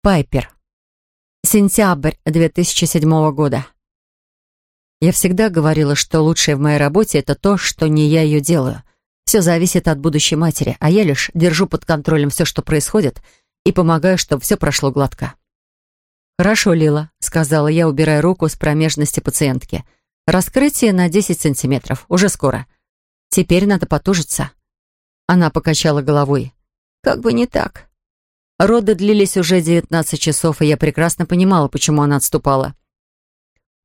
Пайпер. Сентябрь 2007 года. Я всегда говорила, что лучшее в моей работе — это то, что не я ее делаю. Все зависит от будущей матери, а я лишь держу под контролем все, что происходит, и помогаю, чтобы все прошло гладко. «Хорошо, Лила», — сказала я, убирая руку с промежности пациентки. «Раскрытие на 10 сантиметров. Уже скоро. Теперь надо потужиться». Она покачала головой. «Как бы не так. Роды длились уже 19 часов, и я прекрасно понимала, почему она отступала.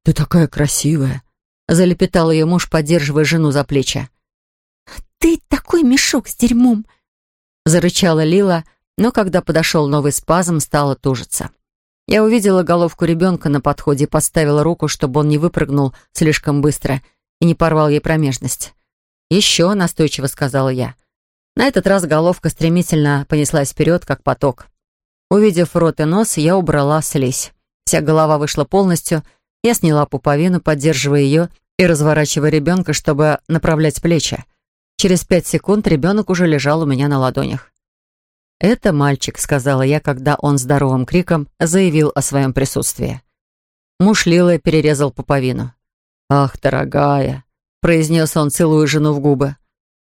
«Ты такая красивая!» — залепетал ее муж, поддерживая жену за плечи. «Ты такой мешок с дерьмом!» — зарычала Лила, но когда подошел новый спазм, стала тужиться. Я увидела головку ребенка на подходе и подставила руку, чтобы он не выпрыгнул слишком быстро и не порвал ей промежность. «Еще», — настойчиво сказала я. На этот раз головка стремительно понеслась вперед, как поток. Увидев рот и нос, я убрала слизь. Вся голова вышла полностью. Я сняла пуповину, поддерживая ее и разворачивая ребенка, чтобы направлять плечи. Через пять секунд ребенок уже лежал у меня на ладонях. «Это мальчик», — сказала я, когда он здоровым криком заявил о своем присутствии. Муж Лилы перерезал пуповину. «Ах, дорогая!» — произнес он, целую жену в губы.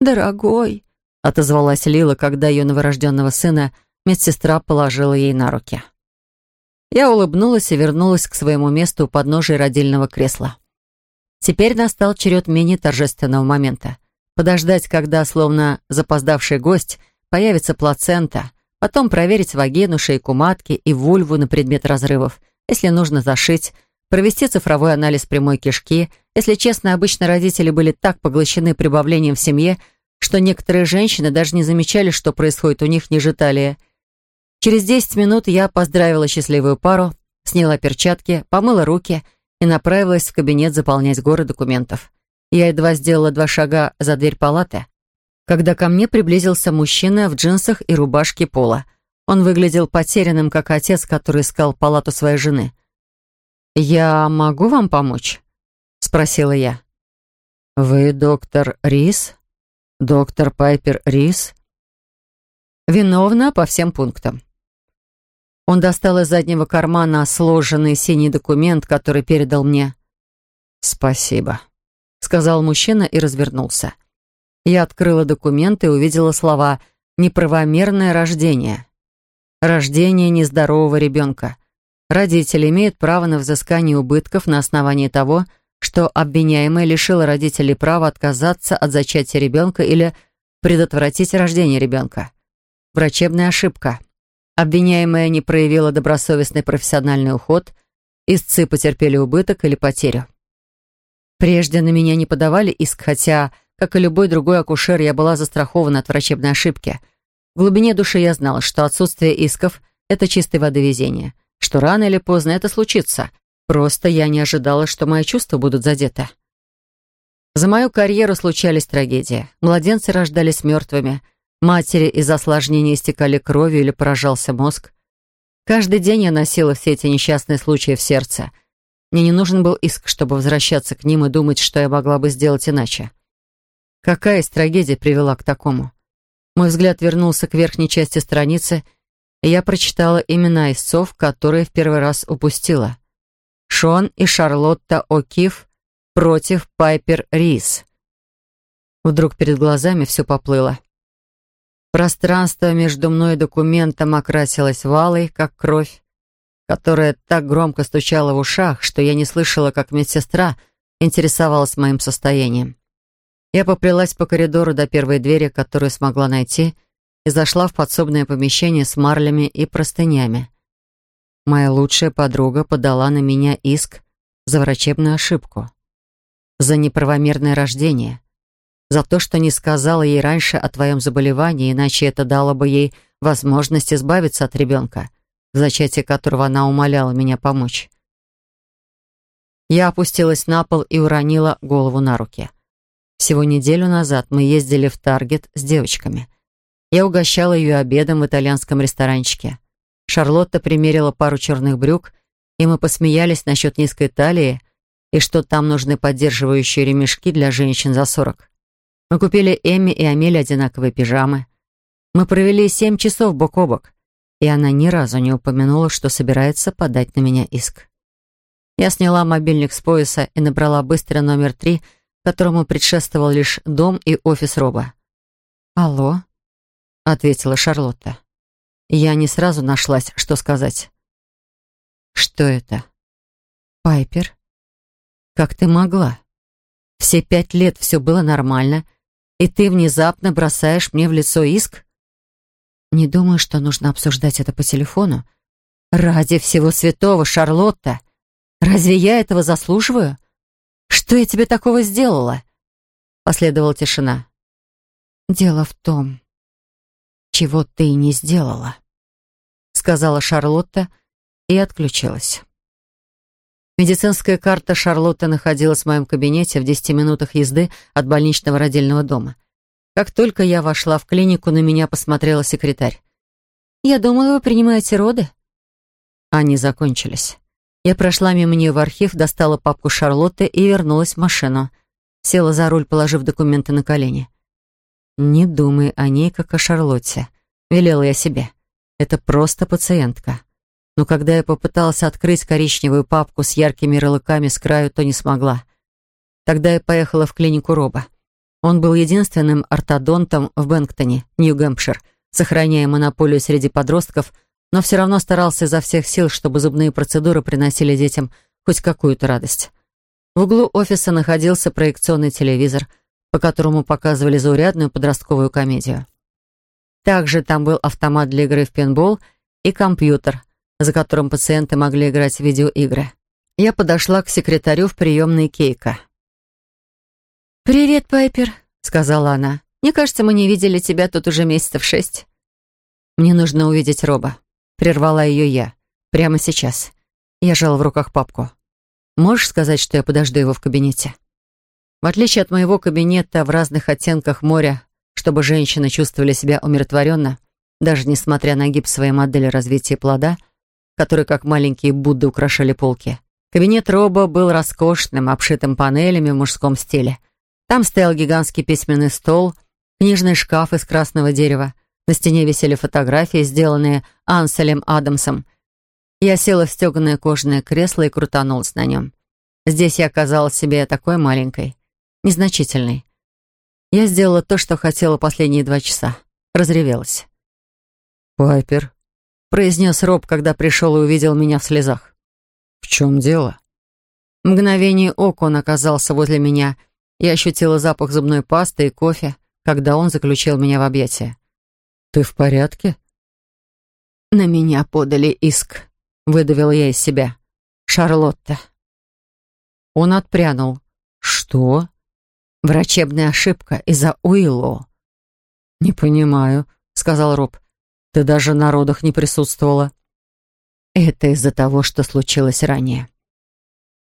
«Дорогой!» — отозвалась Лила, когда ее новорожденного сына Медсестра положила ей на руки. Я улыбнулась и вернулась к своему месту у подножия родильного кресла. Теперь настал черед менее торжественного момента. Подождать, когда, словно запоздавший гость, появится плацента, потом проверить вагину, шейку матки и вульву на предмет разрывов, если нужно зашить, провести цифровой анализ прямой кишки. Если честно, обычно родители были так поглощены прибавлением в семье, что некоторые женщины даже не замечали, что происходит у них ниже талии – Через 10 минут я поздравила счастливую пару, сняла перчатки, помыла руки и направилась в кабинет заполнять горы документов. Я едва сделала два шага за дверь палаты, когда ко мне приблизился мужчина в джинсах и рубашке пола. Он выглядел потерянным, как отец, который искал палату своей жены. «Я могу вам помочь?» — спросила я. «Вы доктор Рис? Доктор Пайпер Рис?» «Виновна по всем пунктам. Он достал из заднего кармана сложенный синий документ, который передал мне. «Спасибо», — сказал мужчина и развернулся. Я открыла документ и увидела слова «неправомерное рождение». «Рождение нездорового ребенка». Родители имеют право на взыскание убытков на основании того, что обвиняемая лишила родителей права отказаться от зачатия ребенка или предотвратить рождение ребенка. Врачебная ошибка — Обвиняемая не проявила добросовестный профессиональный уход, истцы потерпели убыток или потерю. Прежде на меня не подавали иск, хотя, как и любой другой акушер, я была застрахована от врачебной ошибки. В глубине души я знала, что отсутствие исков — это чистое водовезение, что рано или поздно это случится. Просто я не ожидала, что мои чувства будут задеты. За мою карьеру случались трагедии. Младенцы рождались мертвыми — Матери из-за осложнений истекали кровью или поражался мозг. Каждый день я носила все эти несчастные случаи в сердце. Мне не нужен был иск, чтобы возвращаться к ним и думать, что я могла бы сделать иначе. Какая из трагедий привела к такому? Мой взгляд вернулся к верхней части страницы, и я прочитала имена истцов, которые в первый раз упустила. Шон и Шарлотта О'Кифф против Пайпер Рис. Вдруг перед глазами все поплыло. Пространство между мной и документом окрасилось валой, как кровь, которая так громко стучала в ушах, что я не слышала, как медсестра интересовалась моим состоянием. Я поплелась по коридору до первой двери, которую смогла найти, и зашла в подсобное помещение с марлями и простынями. Моя лучшая подруга подала на меня иск за врачебную ошибку, за неправомерное рождение — за то, что не сказала ей раньше о твоем заболевании, иначе это дало бы ей возможность избавиться от ребенка, в зачатии которого она умоляла меня помочь. Я опустилась на пол и уронила голову на руки. Всего неделю назад мы ездили в Таргет с девочками. Я угощала ее обедом в итальянском ресторанчике. Шарлотта примерила пару черных брюк, и мы посмеялись насчет низкой талии и что там нужны поддерживающие ремешки для женщин за сорок. Мы купили Эмми и Амели одинаковые пижамы. Мы провели семь часов бок о бок, и она ни разу не упомянула, что собирается подать на меня иск. Я сняла мобильник с пояса и набрала быстро номер три, которому предшествовал лишь дом и офис Роба. «Алло?» — ответила Шарлотта. Я не сразу нашлась, что сказать. «Что это?» «Пайпер?» «Как ты могла?» Все пять лет все было нормально, и ты внезапно бросаешь мне в лицо иск? Не думаю, что нужно обсуждать это по телефону. Ради всего святого, Шарлотта! Разве я этого заслуживаю? Что я тебе такого сделала? Последовала тишина. Дело в том, чего ты не сделала, сказала Шарлотта и отключилась. Медицинская карта Шарлотты находилась в моем кабинете в 10 минутах езды от больничного родильного дома. Как только я вошла в клинику, на меня посмотрела секретарь. «Я думала, вы принимаете роды?» Они закончились. Я прошла мимо нее в архив, достала папку Шарлотты и вернулась в машину. Села за руль, положив документы на колени. «Не думай о ней, как о Шарлотте», — велела я себе. «Это просто пациентка» но когда я попыталась открыть коричневую папку с яркими ярлыками с краю, то не смогла. Тогда я поехала в клинику Роба. Он был единственным ортодонтом в Бэнктоне, Нью-Гэмпшир, сохраняя монополию среди подростков, но все равно старался изо всех сил, чтобы зубные процедуры приносили детям хоть какую-то радость. В углу офиса находился проекционный телевизор, по которому показывали заурядную подростковую комедию. Также там был автомат для игры в пейнтбол и компьютер — за которым пациенты могли играть в видеоигры. Я подошла к секретарю в приемной Кейка. «Привет, Пайпер», — сказала она. «Мне кажется, мы не видели тебя тут уже месяцев шесть». «Мне нужно увидеть Роба», — прервала ее я. «Прямо сейчас». Я жала в руках папку. «Можешь сказать, что я подожду его в кабинете?» В отличие от моего кабинета в разных оттенках моря, чтобы женщины чувствовали себя умиротворенно, даже несмотря на гиб своей модели развития плода — которые, как маленькие Будды, украшали полки. Кабинет Роба был роскошным, обшитым панелями в мужском стиле. Там стоял гигантский письменный стол, книжный шкаф из красного дерева. На стене висели фотографии, сделанные Анселем Адамсом. Я села в стеганое кожаное кресло и крутанулась на нем. Здесь я оказалась себе такой маленькой, незначительной. Я сделала то, что хотела последние два часа. Разревелась. «Пайпер», произнес Роб, когда пришел и увидел меня в слезах. «В чем дело?» в Мгновение ока он оказался возле меня. Я ощутила запах зубной пасты и кофе, когда он заключил меня в объятия. «Ты в порядке?» «На меня подали иск», — Выдавил я из себя. «Шарлотта». Он отпрянул. «Что?» «Врачебная ошибка из-за Уиллоу». «Не понимаю», — сказал Роб. Ты даже на родах не присутствовала». «Это из-за того, что случилось ранее».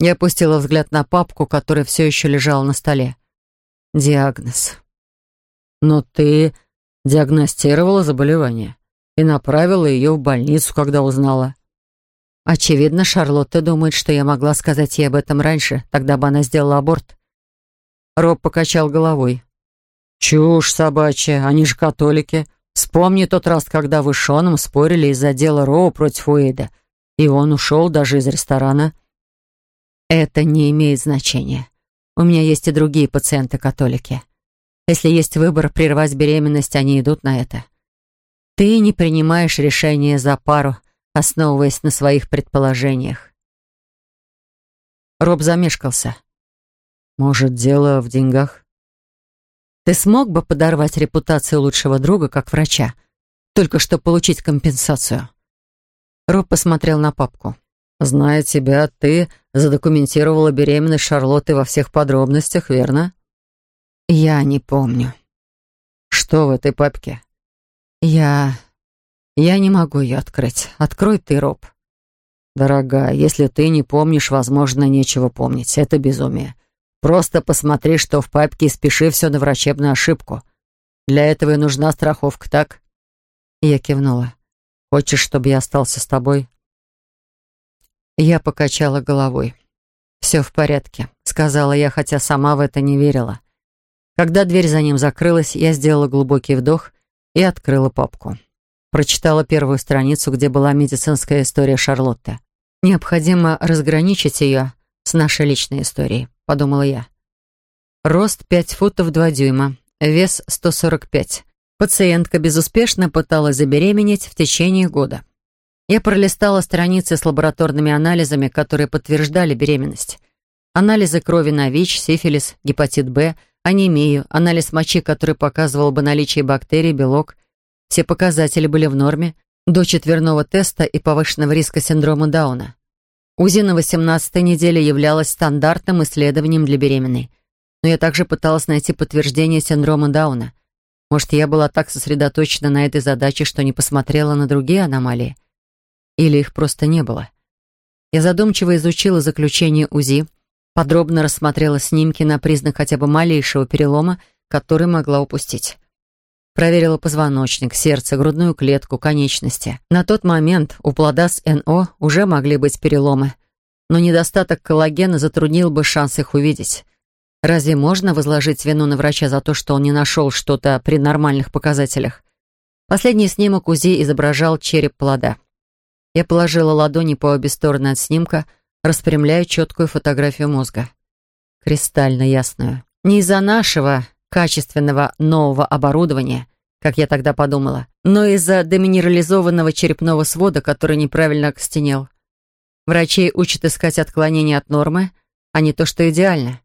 Я опустила взгляд на папку, которая все еще лежала на столе. «Диагноз». «Но ты диагностировала заболевание и направила ее в больницу, когда узнала». Очевидно, Шарлотта думает, что я могла сказать ей об этом раньше, тогда бы она сделала аборт. Роб покачал головой. «Чушь собачья, они же католики. Вспомни тот раз, когда вы с Шоном спорили из-за дела Роу против Уэйда, и он ушел даже из ресторана. Это не имеет значения. У меня есть и другие пациенты-католики. Если есть выбор прервать беременность, они идут на это. Ты не принимаешь решение за пару, основываясь на своих предположениях. Роб замешкался. «Может, дело в деньгах?» Ты смог бы подорвать репутацию лучшего друга как врача, только чтобы получить компенсацию?» Роб посмотрел на папку. «Зная тебя, ты задокументировала беременность Шарлотты во всех подробностях, верно?» «Я не помню». «Что в этой папке?» «Я... я не могу ее открыть. Открой ты, Роб». «Дорогая, если ты не помнишь, возможно, нечего помнить. Это безумие. Просто посмотри, что в папке, и спеши все на врачебную ошибку. Для этого и нужна страховка, так?» Я кивнула. «Хочешь, чтобы я остался с тобой?» Я покачала головой. «Все в порядке», — сказала я, хотя сама в это не верила. Когда дверь за ним закрылась, я сделала глубокий вдох и открыла папку. Прочитала первую страницу, где была медицинская история Шарлотты. Необходимо разграничить ее с нашей личной историей», — подумала я. Рост пять футов два дюйма, вес 145. Пациентка безуспешно пыталась забеременеть в течение года. Я пролистала страницы с лабораторными анализами, которые подтверждали беременность. Анализы крови на ВИЧ, сифилис, гепатит Б, анемию, анализ мочи, который показывал бы наличие бактерий, белок. Все показатели были в норме, до четверного теста и повышенного риска синдрома Дауна. УЗИ на 18-й неделе являлось стандартным исследованием для беременной. Но я также пыталась найти подтверждение синдрома Дауна. Может, я была так сосредоточена на этой задаче, что не посмотрела на другие аномалии? Или их просто не было? Я задумчиво изучила заключение УЗИ, подробно рассмотрела снимки на признак хотя бы малейшего перелома, который могла упустить. Проверила позвоночник, сердце, грудную клетку, конечности. На тот момент у плода с НО уже могли быть переломы. Но недостаток коллагена затруднил бы шанс их увидеть. Разве можно возложить вину на врача за то, что он не нашел что-то при нормальных показателях? Последний снимок УЗИ изображал череп плода. Я положила ладони по обе стороны от снимка, распрямляя четкую фотографию мозга. Кристально ясную. Не из-за нашего качественного нового оборудования, как я тогда подумала, но из-за деминерализованного черепного свода, который неправильно окостенел. Врачей учат искать отклонения от нормы, а не то, что идеально.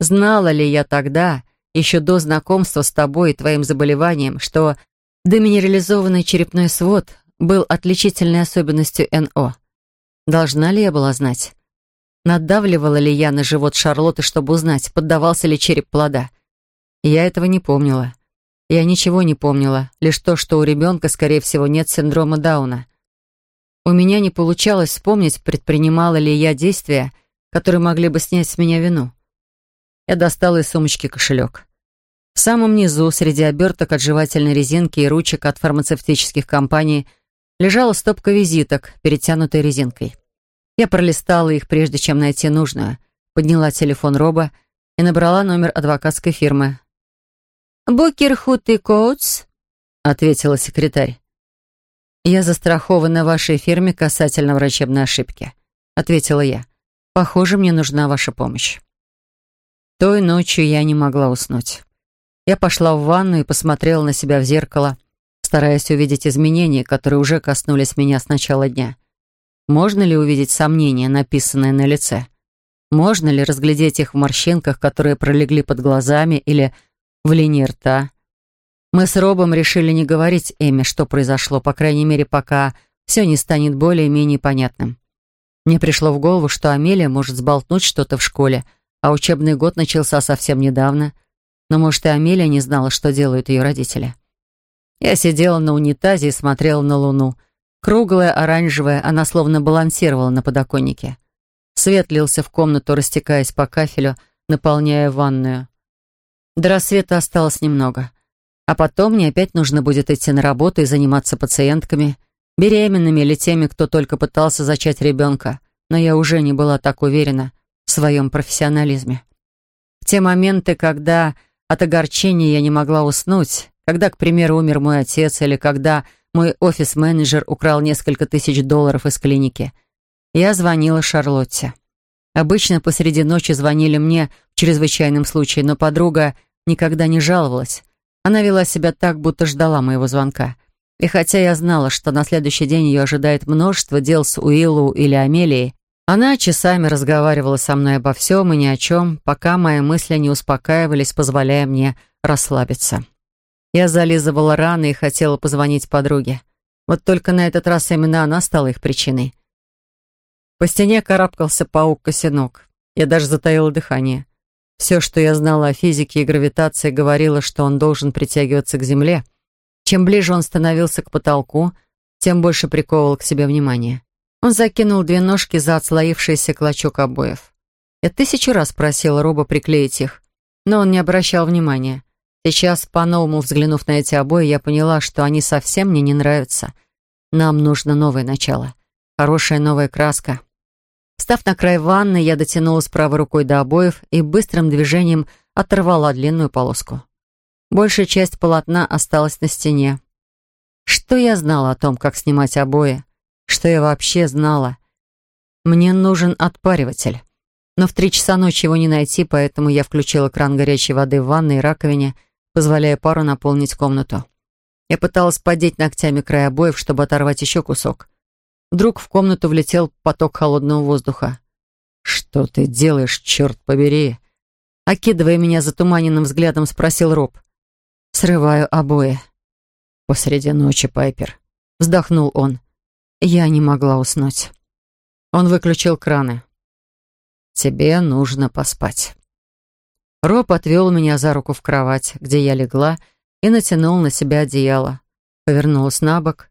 Знала ли я тогда, еще до знакомства с тобой и твоим заболеванием, что деминерализованный черепной свод был отличительной особенностью НО? Должна ли я была знать? Надавливала ли я на живот Шарлотты, чтобы узнать, поддавался ли череп плода? Я этого не помнила. Я ничего не помнила, лишь то, что у ребенка, скорее всего, нет синдрома Дауна. У меня не получалось вспомнить, предпринимала ли я действия, которые могли бы снять с меня вину. Я достала из сумочки кошелек. В самом низу, среди оберток от жевательной резинки и ручек от фармацевтических компаний, лежала стопка визиток, перетянутой резинкой. Я пролистала их, прежде чем найти нужную, подняла телефон Роба и набрала номер адвокатской фирмы, «Букерхут и Коутс», — ответила секретарь. «Я застрахована вашей фирме касательно врачебной ошибки», — ответила я. «Похоже, мне нужна ваша помощь». Той ночью я не могла уснуть. Я пошла в ванну и посмотрела на себя в зеркало, стараясь увидеть изменения, которые уже коснулись меня с начала дня. Можно ли увидеть сомнения, написанные на лице? Можно ли разглядеть их в морщинках, которые пролегли под глазами или в линии рта. Мы с Робом решили не говорить Эми, что произошло, по крайней мере, пока все не станет более-менее понятным. Мне пришло в голову, что Амелия может сболтнуть что-то в школе, а учебный год начался совсем недавно. Но, может, и Амелия не знала, что делают ее родители. Я сидела на унитазе и смотрела на луну. Круглая, оранжевая, она словно балансировала на подоконнике. Свет лился в комнату, растекаясь по кафелю, наполняя ванную. До рассвета осталось немного. А потом мне опять нужно будет идти на работу и заниматься пациентками, беременными или теми, кто только пытался зачать ребенка. Но я уже не была так уверена в своем профессионализме. В те моменты, когда от огорчения я не могла уснуть, когда, к примеру, умер мой отец или когда мой офис-менеджер украл несколько тысяч долларов из клиники, я звонила Шарлотте. Обычно посреди ночи звонили мне в чрезвычайном случае, но подруга никогда не жаловалась. Она вела себя так, будто ждала моего звонка. И хотя я знала, что на следующий день ее ожидает множество дел с Уиллу или Амелией, она часами разговаривала со мной обо всем и ни о чем, пока мои мысли не успокаивались, позволяя мне расслабиться. Я зализывала раны и хотела позвонить подруге. Вот только на этот раз именно она стала их причиной. По стене карабкался паук-косинок. Я даже затаила дыхание. Все, что я знала о физике и гравитации, говорило, что он должен притягиваться к Земле. Чем ближе он становился к потолку, тем больше приковывал к себе внимание. Он закинул две ножки за отслоившийся клочок обоев. Я тысячу раз просила Роба приклеить их, но он не обращал внимания. Сейчас, по-новому взглянув на эти обои, я поняла, что они совсем мне не нравятся. Нам нужно новое начало. Хорошая новая краска. Встав на край ванны, я дотянулась правой рукой до обоев и быстрым движением оторвала длинную полоску. Большая часть полотна осталась на стене. Что я знала о том, как снимать обои? Что я вообще знала? Мне нужен отпариватель. Но в три часа ночи его не найти, поэтому я включила кран горячей воды в ванной и раковине, позволяя пару наполнить комнату. Я пыталась подеть ногтями край обоев, чтобы оторвать еще кусок. Вдруг в комнату влетел поток холодного воздуха. «Что ты делаешь, черт побери?» Окидывая меня затуманенным взглядом, спросил Роб. «Срываю обои». «Посреди ночи, Пайпер», — вздохнул он. Я не могла уснуть. Он выключил краны. «Тебе нужно поспать». Роб отвел меня за руку в кровать, где я легла, и натянул на себя одеяло. Повернулась на бок,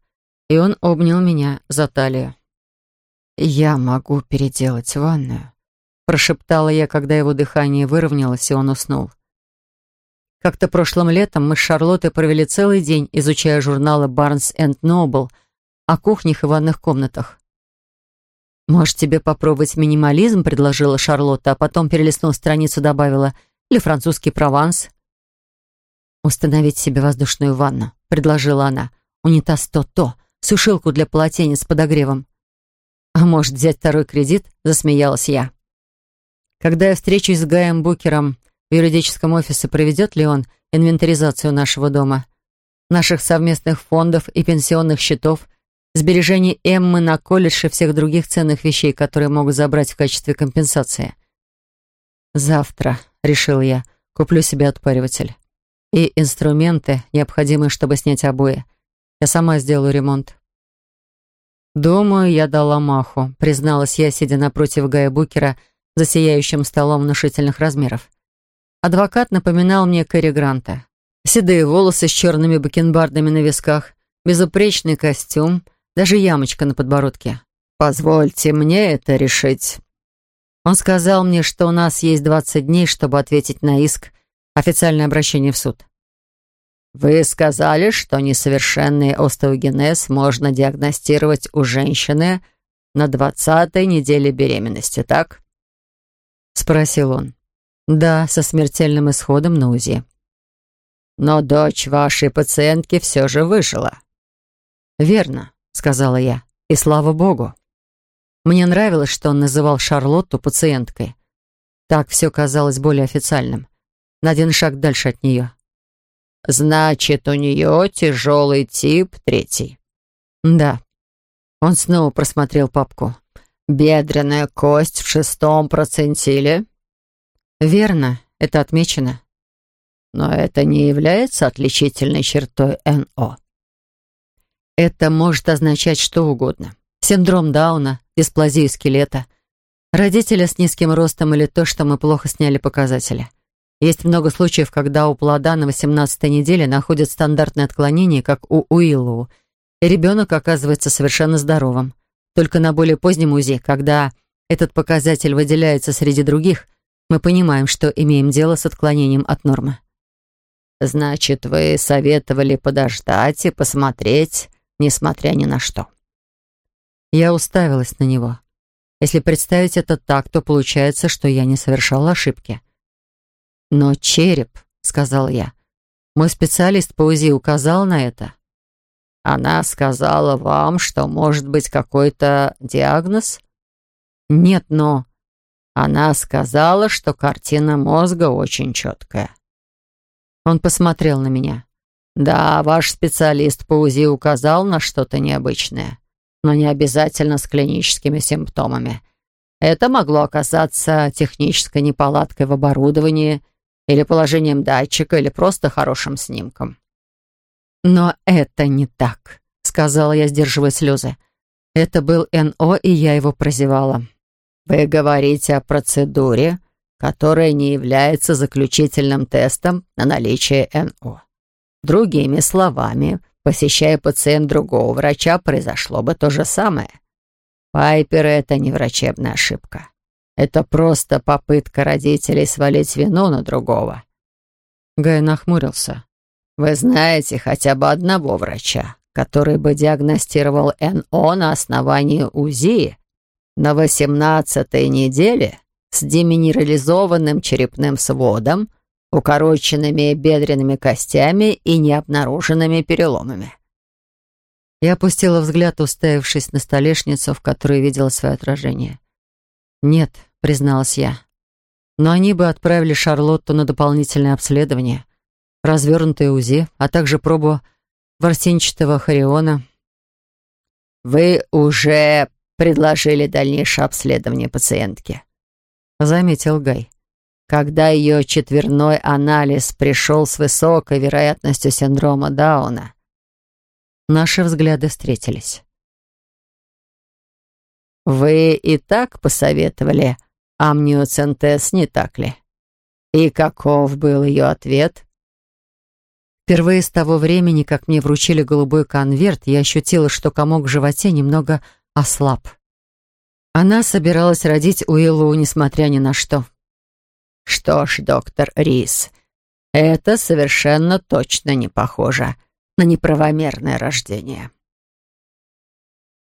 и он обнял меня за талию. «Я могу переделать ванную», — прошептала я, когда его дыхание выровнялось, и он уснул. Как-то прошлым летом мы с Шарлоттой провели целый день, изучая журналы «Барнс энд Нобл» о кухнях и ванных комнатах. «Может, тебе попробовать минимализм?» — предложила Шарлотта, а потом, перелистнув страницу, добавила «Или французский Прованс?» «Установить себе воздушную ванну», — предложила она. «Унитаз то-то, сушилку для полотенец с подогревом. «А может, взять второй кредит?» — засмеялась я. Когда я встречусь с Гаем Букером в юридическом офисе, проведет ли он инвентаризацию нашего дома, наших совместных фондов и пенсионных счетов, сбережений Эммы на колледж и всех других ценных вещей, которые могут забрать в качестве компенсации? «Завтра», — решил я, — «куплю себе отпариватель. И инструменты, необходимые, чтобы снять обои. Я сама сделаю ремонт». «Думаю, я дала маху», — призналась я, сидя напротив Гая Букера за сияющим столом внушительных размеров. Адвокат напоминал мне Кэрри Гранта. Седые волосы с черными бакенбардами на висках, безупречный костюм, даже ямочка на подбородке. «Позвольте мне это решить». Он сказал мне, что у нас есть 20 дней, чтобы ответить на иск, официальное обращение в суд. «Вы сказали, что несовершенный остеогенез можно диагностировать у женщины на двадцатой неделе беременности, так?» Спросил он. «Да, со смертельным исходом на УЗИ». «Но дочь вашей пациентки все же выжила». «Верно», — сказала я, — «и слава богу». Мне нравилось, что он называл Шарлотту пациенткой. Так все казалось более официальным. На один шаг дальше от нее. Значит, у нее тяжелый тип третий. Да. Он снова просмотрел папку. Бедренная кость в шестом процентиле. Верно, это отмечено. Но это не является отличительной чертой НО. Это может означать что угодно. Синдром Дауна, дисплазию скелета, родители с низким ростом или то, что мы плохо сняли показатели. Есть много случаев, когда у плода на 18-й неделе находят стандартное отклонение, как у Уиллоу, и ребенок оказывается совершенно здоровым. Только на более позднем УЗИ, когда этот показатель выделяется среди других, мы понимаем, что имеем дело с отклонением от нормы. «Значит, вы советовали подождать и посмотреть, несмотря ни на что». Я уставилась на него. Если представить это так, то получается, что я не совершала ошибки. «Но череп», — сказал я. «Мой специалист по УЗИ указал на это». «Она сказала вам, что может быть какой-то диагноз?» «Нет, но...» «Она сказала, что картина мозга очень четкая». Он посмотрел на меня. «Да, ваш специалист по УЗИ указал на что-то необычное, но не обязательно с клиническими симптомами. Это могло оказаться технической неполадкой в оборудовании, или положением датчика, или просто хорошим снимком. «Но это не так», — сказала я, сдерживая слезы. «Это был НО, и я его прозевала». «Вы говорите о процедуре, которая не является заключительным тестом на наличие НО. Другими словами, посещая пациент другого врача, произошло бы то же самое. Пайперы — это не врачебная ошибка. Это просто попытка родителей свалить вину на другого». Гай нахмурился. «Вы знаете хотя бы одного врача, который бы диагностировал НО на основании УЗИ на 18-й неделе с деминерализованным черепным сводом, укороченными бедренными костями и необнаруженными переломами?» Я опустила взгляд, уставившись на столешницу, в которой видела свое отражение. «Нет, — призналась я. «Но они бы отправили Шарлотту на дополнительное обследование, развернутое УЗИ, а также пробу ворсинчатого хориона». «Вы уже предложили дальнейшее обследование пациентке. — заметил Гай. «Когда ее четверной анализ пришел с высокой вероятностью синдрома Дауна». Наши взгляды встретились. «Вы и так посоветовали амниоцентез, не так ли? И каков был ее ответ? Впервые с того времени, как мне вручили голубой конверт, я ощутила, что комок в животе немного ослаб. Она собиралась родить Уиллу, несмотря ни на что. «Что ж, доктор Рис, это совершенно точно не похоже на неправомерное рождение».